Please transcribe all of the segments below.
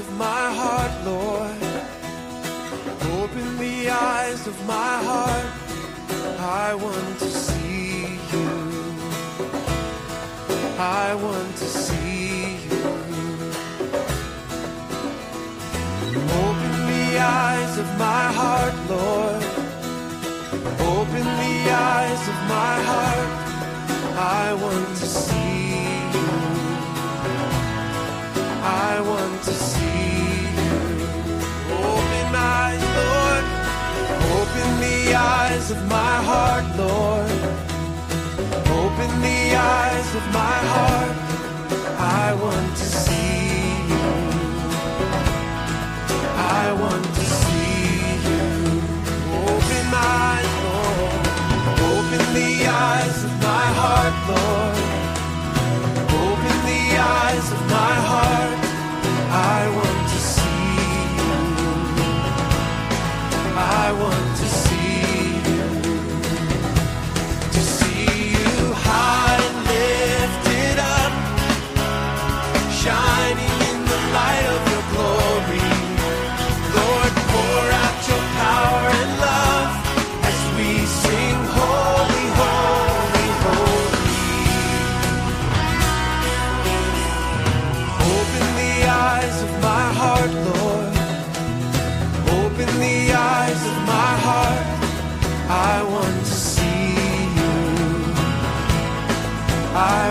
of my heart, Lord. Open the eyes of my heart. I want to see you. I want to see you. Open the eyes of my heart, Lord. Open the eyes of my heart. I want to the eyes of my heart, Lord. Open the eyes of my heart. I want to see you. I want to see you. Open my eyes, Lord. Open the eyes of my heart, Lord.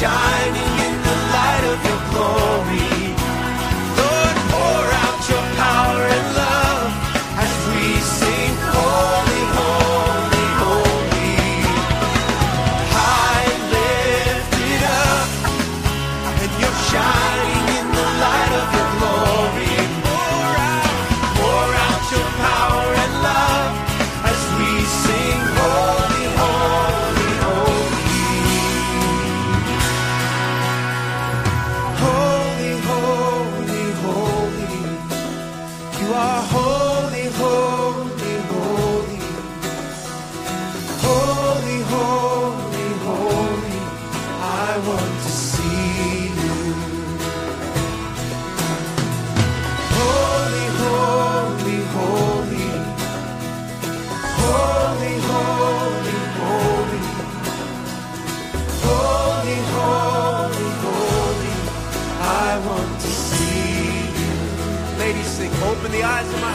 You want to see you. Holy, holy, holy, holy, holy, holy, holy. I want to see you. Ladies, sing. Open the eyes of my